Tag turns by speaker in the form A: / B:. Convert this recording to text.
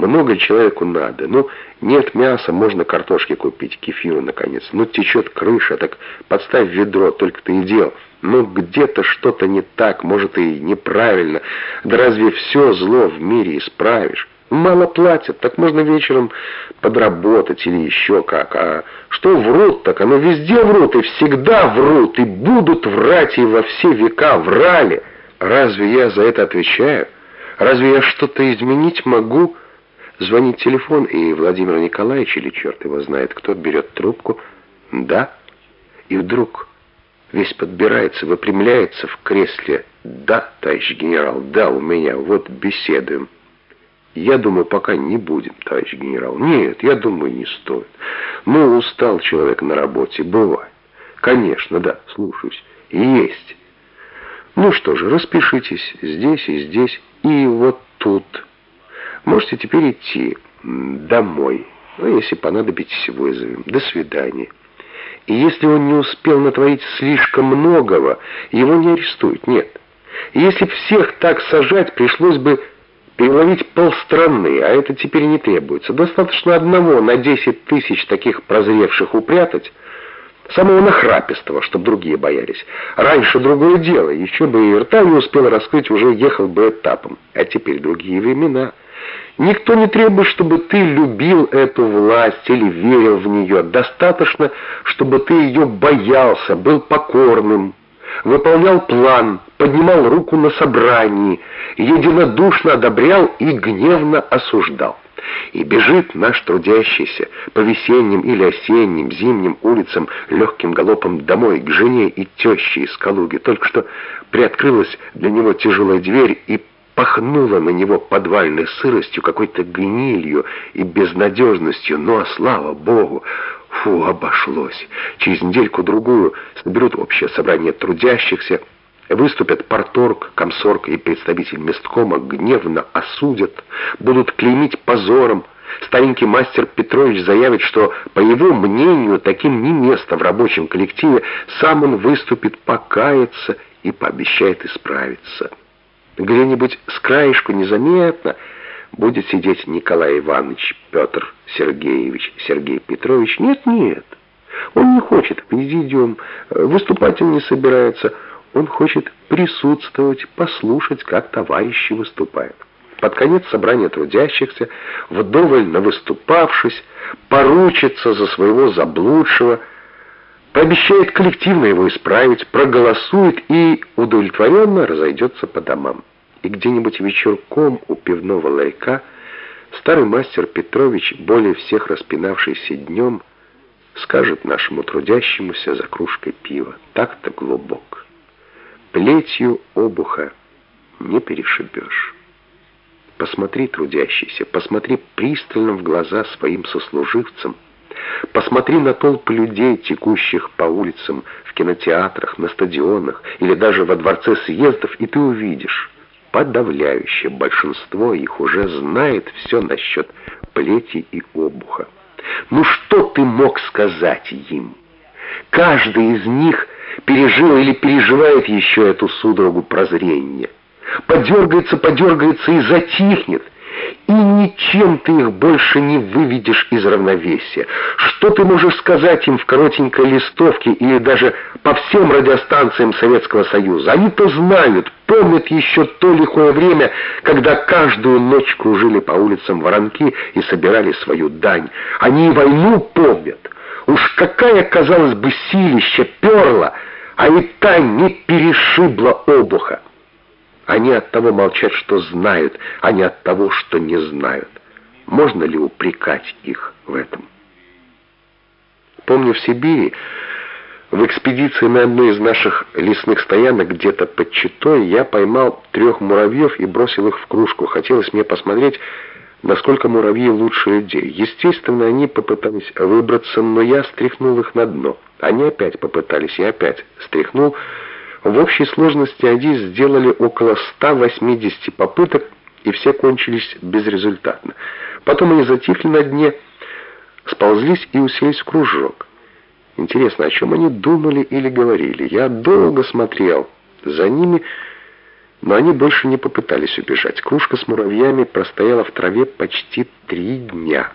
A: Много человеку надо. Ну, нет мяса, можно картошки купить, кефиру, наконец. Ну, течет крыша, так подставь ведро, только ты и дел. Ну, где-то что-то не так, может, и неправильно. Да разве все зло в мире исправишь? Мало платят, так можно вечером подработать или еще как. А что врут, так оно везде врут, и всегда врут, и будут врать, и во все века врали. Разве я за это отвечаю? Разве я что-то изменить могу?» Звонит телефон, и Владимир Николаевич, или черт его знает кто, берет трубку. «Да?» И вдруг весь подбирается, выпрямляется в кресле. «Да, товарищ генерал, да, у меня, вот беседуем». «Я думаю, пока не будем, товарищ генерал». «Нет, я думаю, не стоит. Ну, устал человек на работе, бывает». «Конечно, да, слушаюсь. Есть». «Ну что же, распишитесь здесь и здесь, и вот тут». Можете теперь идти домой. Ну, если понадобитесь, вызовем. До свидания. И если он не успел натворить слишком многого, его не арестуют, нет. И если всех так сажать, пришлось бы переловить полстраны, а это теперь не требуется. Достаточно одного на 10 тысяч таких прозревших упрятать, самого нахрапистого, чтобы другие боялись. Раньше другое дело, еще бы и рта не успел раскрыть, уже ехал бы этапом. А теперь другие времена — Никто не требует, чтобы ты любил эту власть или верил в нее. Достаточно, чтобы ты ее боялся, был покорным, выполнял план, поднимал руку на собрании, единодушно одобрял и гневно осуждал. И бежит наш трудящийся по весенним или осенним, зимним улицам легким галопом домой к жене и теще из Калуги. Только что приоткрылась для него тяжелая дверь, и пахнуло на него подвальной сыростью, какой-то гнилью и безнадежностью, но, слава богу, фу, обошлось. Через недельку-другую соберут общее собрание трудящихся, выступят порторг, комсорг и представитель месткома, гневно осудят, будут клеймить позором. Старенький мастер Петрович заявит, что, по его мнению, таким не место в рабочем коллективе, сам он выступит покаяться и пообещает исправиться. Где-нибудь с краешку незаметно будет сидеть Николай Иванович, Петр Сергеевич, Сергей Петрович. Нет, нет, он не хочет в президиум, выступать он не собирается. Он хочет присутствовать, послушать, как товарищи выступают. Под конец собрания трудящихся, вдоволь навыступавшись, поручится за своего заблудшего, пообещает коллективно его исправить, проголосует и удовлетворенно разойдется по домам и где-нибудь вечерком у пивного ларька старый мастер Петрович, более всех распинавшийся днем, скажет нашему трудящемуся за кружкой пива, так-то глубок. Плетью обуха не перешибешь. Посмотри, трудящийся, посмотри пристально в глаза своим сослуживцам, посмотри на толпы людей, текущих по улицам, в кинотеатрах, на стадионах или даже во дворце съездов, и ты увидишь, подавляющее большинство их уже знает все насчет плети и обуха. Ну что ты мог сказать им? Каждый из них пережил или переживает еще эту судорогу прозрения. Подергается, подергается и затихнет — и ничем ты их больше не выведешь из равновесия. Что ты можешь сказать им в коротенькой листовке или даже по всем радиостанциям Советского Союза? Они-то знают, помнят еще то лихое время, когда каждую ночь кружили по улицам воронки и собирали свою дань. Они и войну помнят. Уж какая, казалось бы, силища перла, а и та не перешибла обуха. Они от того молчат, что знают, а не от того, что не знают. Можно ли упрекать их в этом? Помню, в Сибири, в экспедиции на одной из наших лесных стоянок где-то под Читой я поймал трех муравьев и бросил их в кружку. Хотелось мне посмотреть, насколько муравьи лучше людей. Естественно, они попытались выбраться, но я стряхнул их на дно. Они опять попытались, я опять стряхнул, в общей сложности они сделали около 180 попыток, и все кончились безрезультатно. Потом они затихли на дне, сползлись и уселись в кружок. Интересно, о чем они думали или говорили? Я долго смотрел за ними, Но они больше не попытались убежать. Кружка с муравьями простояла в траве почти три дня.